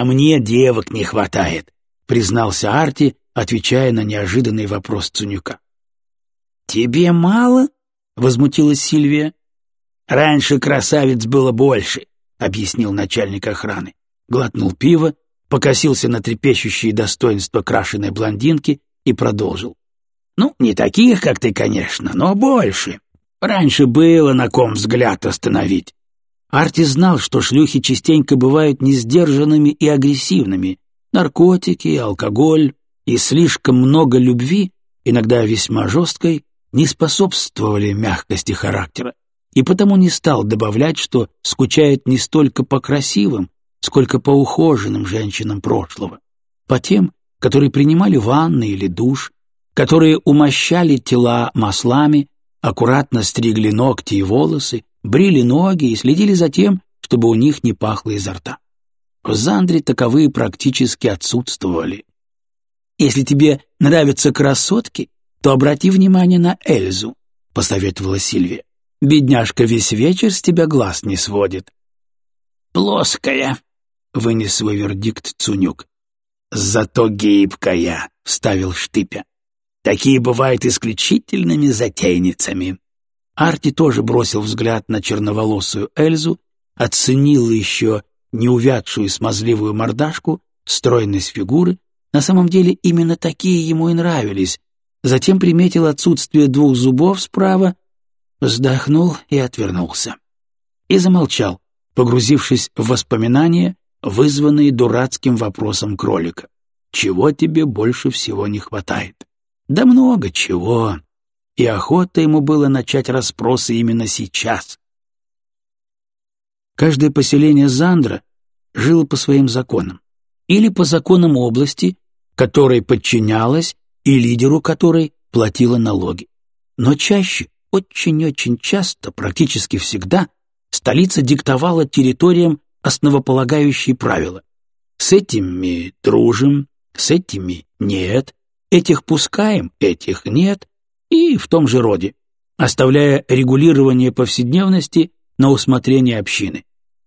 «А мне девок не хватает», — признался Арти, отвечая на неожиданный вопрос Цунюка. «Тебе мало?» — возмутилась Сильвия. «Раньше красавиц было больше», — объяснил начальник охраны. Глотнул пиво, покосился на трепещущие достоинства крашеной блондинки и продолжил. «Ну, не таких, как ты, конечно, но больше. Раньше было на ком взгляд остановить». Арти знал, что шлюхи частенько бывают несдержанными и агрессивными. Наркотики, алкоголь и слишком много любви, иногда весьма жесткой, не способствовали мягкости характера, и потому не стал добавлять, что скучает не столько по красивым, сколько по ухоженным женщинам прошлого, по тем, которые принимали ванны или душ, которые умощали тела маслами, аккуратно стригли ногти и волосы, брили ноги и следили за тем, чтобы у них не пахло изо рта. В Зандре таковые практически отсутствовали. Если тебе нравятся красотки, то обрати внимание на Эльзу», — посоветовала Сильвия. «Бедняжка весь вечер с тебя глаз не сводит». «Плоская», — вынес свой вердикт Цунюк. «Зато гибкая», — вставил Штыпя. «Такие бывают исключительными затейницами». Арти тоже бросил взгляд на черноволосую Эльзу, оценил еще неувядшую смазливую мордашку, стройность фигуры. На самом деле именно такие ему и нравились, затем приметил отсутствие двух зубов справа, вздохнул и отвернулся. И замолчал, погрузившись в воспоминания, вызванные дурацким вопросом кролика. «Чего тебе больше всего не хватает?» «Да много чего!» И охота ему было начать расспросы именно сейчас. Каждое поселение Зандра жило по своим законам или по законам области, которой подчинялось и лидеру которой платила налоги. Но чаще, очень-очень часто, практически всегда, столица диктовала территориям основополагающие правила. С этими дружим, с этими нет, этих пускаем, этих нет, и в том же роде, оставляя регулирование повседневности на усмотрение общины.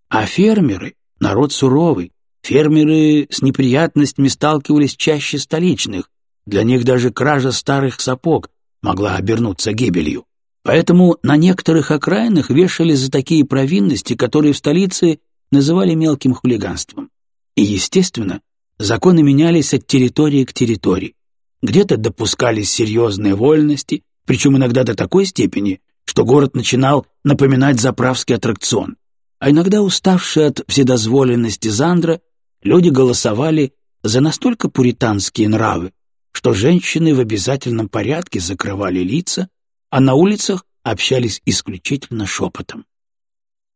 А фермеры — народ суровый, фермеры с неприятностями сталкивались чаще столичных, для них даже кража старых сапог могла обернуться гибелью. Поэтому на некоторых окраинах вешали за такие провинности, которые в столице называли мелким хулиганством. И, естественно, законы менялись от территории к территории. Где-то допускались серьезные вольности, причем иногда до такой степени, что город начинал напоминать заправский аттракцион. А иногда, уставшие от вседозволенности Зандра, люди голосовали за настолько пуританские нравы, что женщины в обязательном порядке закрывали лица, а на улицах общались исключительно шепотом.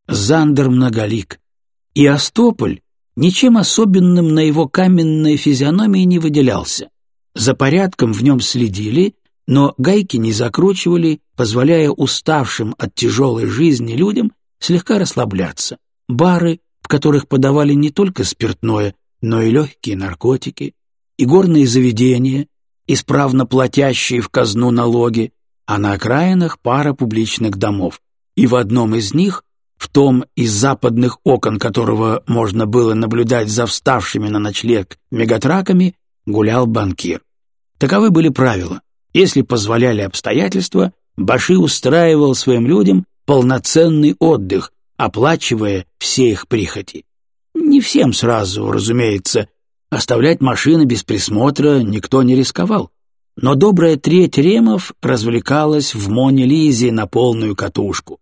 Зандер многолик, и Остополь ничем особенным на его каменной физиономии не выделялся. За порядком в нем следили, но гайки не закручивали, позволяя уставшим от тяжелой жизни людям слегка расслабляться. Бары, в которых подавали не только спиртное, но и легкие наркотики, и горные заведения, исправно платящие в казну налоги, а на окраинах пара публичных домов, и в одном из них, в том из западных окон которого можно было наблюдать за вставшими на ночлег мегатраками, гулял банкир. Таковы были правила. Если позволяли обстоятельства, Баши устраивал своим людям полноценный отдых, оплачивая все их прихоти. Не всем сразу, разумеется, Оставлять машины без присмотра никто не рисковал. Но добрая треть ремов развлекалась в Моне Лизе на полную катушку,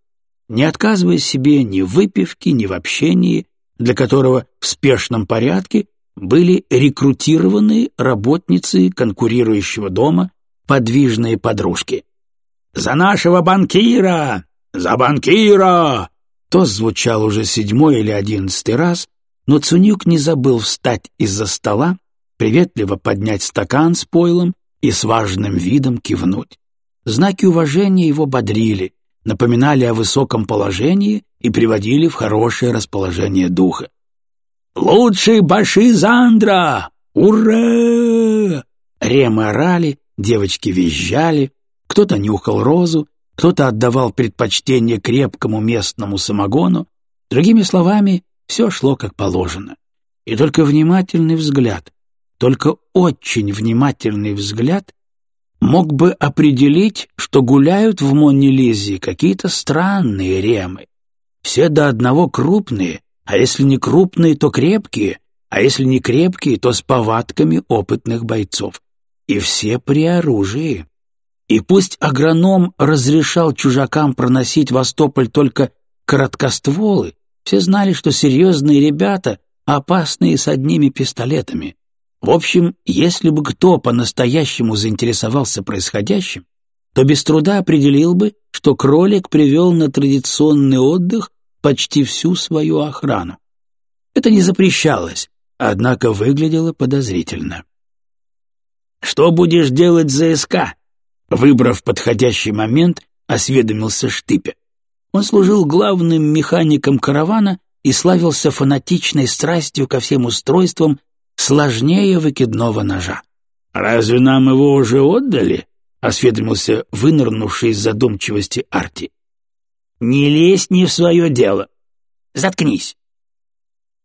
не отказывая себе ни в выпивке, ни в общении, для которого в спешном порядке были рекрутированы работницы конкурирующего дома, подвижные подружки. «За нашего банкира! За банкира!» То звучал уже седьмой или одиннадцатый раз, но Цунюк не забыл встать из-за стола, приветливо поднять стакан с пойлом и с важным видом кивнуть. Знаки уважения его бодрили, напоминали о высоком положении и приводили в хорошее расположение духа. «Лучший баши Зандра! Ура!» Ремы орали, девочки визжали, кто-то нюхал розу, кто-то отдавал предпочтение крепкому местному самогону. Другими словами, все шло как положено. И только внимательный взгляд, только очень внимательный взгляд мог бы определить, что гуляют в Монне какие-то странные ремы. Все до одного крупные, а если не крупные, то крепкие, а если не крепкие, то с повадками опытных бойцов. И все при оружии. И пусть агроном разрешал чужакам проносить в Остополь только короткостволы, все знали, что серьезные ребята опасные с одними пистолетами. В общем, если бы кто по-настоящему заинтересовался происходящим, то без труда определил бы, что кролик привел на традиционный отдых почти всю свою охрану. Это не запрещалось, однако выглядело подозрительно. «Что будешь делать за СК?» Выбрав подходящий момент, осведомился Штыпе. Он служил главным механиком каравана и славился фанатичной страстью ко всем устройствам сложнее выкидного ножа. «Разве нам его уже отдали?» — осведомился вынырнувший из задумчивости Арти. «Не лезь не в свое дело. Заткнись».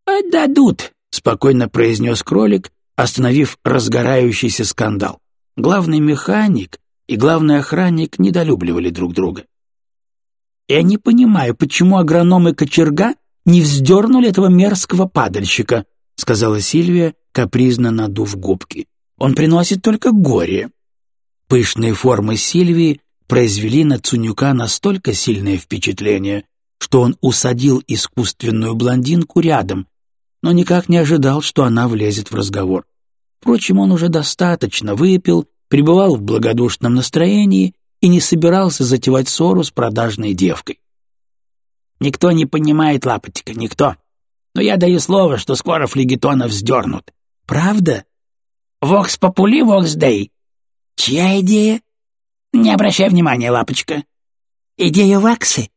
«Отдадут», — спокойно произнес кролик, остановив разгорающийся скандал. Главный механик и главный охранник недолюбливали друг друга. «Я не понимаю, почему агроном и кочерга не вздернули этого мерзкого падальщика», — сказала Сильвия, капризно надув губки. «Он приносит только горе». Пышные формы Сильвии произвели на Цунюка настолько сильное впечатление, что он усадил искусственную блондинку рядом, но никак не ожидал, что она влезет в разговор. Впрочем, он уже достаточно выпил, пребывал в благодушном настроении и не собирался затевать ссору с продажной девкой. «Никто не понимает Лапотика, никто. Но я даю слово, что скоро флегетона вздернут. Правда? Вокс попули, вокс дей. Чья идея? Не обращай внимания, лапочка. Идея ваксы?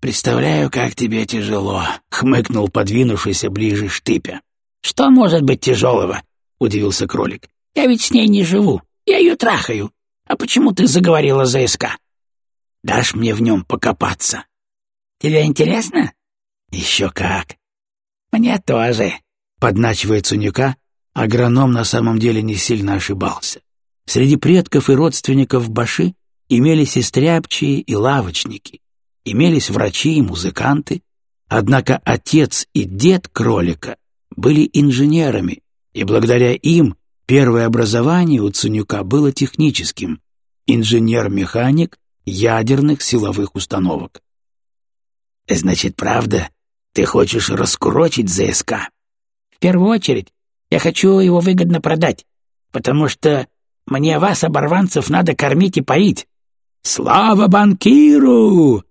Представляю, как тебе тяжело, хмыкнул подвинувшийся ближе штыпя. Что может быть тяжелого? удивился кролик. Я ведь с ней не живу. Я ее трахаю. А почему ты заговорила за СК? Дашь мне в нем покопаться? Тебе интересно? Еще как. Мне тоже. Подначивая Цунюка, агроном на самом деле не сильно ошибался. Среди предков и родственников Баши имелись и стряпчие, и лавочники, имелись врачи и музыканты, однако отец и дед кролика были инженерами, и благодаря им первое образование у Цунюка было техническим — инженер-механик ядерных силовых установок. «Значит, правда, ты хочешь раскурочить ЗСК?» «В первую очередь я хочу его выгодно продать, потому что мне вас, оборванцев, надо кормить и поить. Слава банкиру!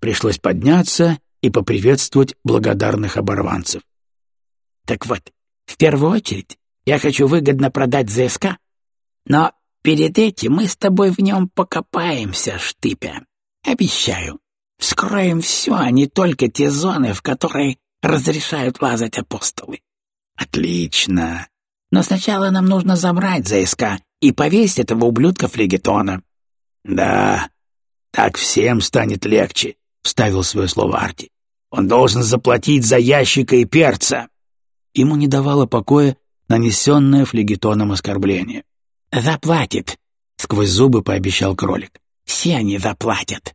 Пришлось подняться и поприветствовать благодарных оборванцев. Так вот, в первую очередь я хочу выгодно продать ЗСК, но перед этим мы с тобой в нем покопаемся, штыпя. Обещаю, вскроем все, а не только те зоны, в которые разрешают лазать апостолы. Отлично. Но сначала нам нужно забрать ЗСК и повесить этого ублюдка флегетона. Да, так всем станет легче, вставил свое слово Арти. Он должен заплатить за ящика и перца. Ему не давало покоя нанесенное флегетоном оскорбление. «Заплатит», — сквозь зубы пообещал кролик. «Все они заплатят».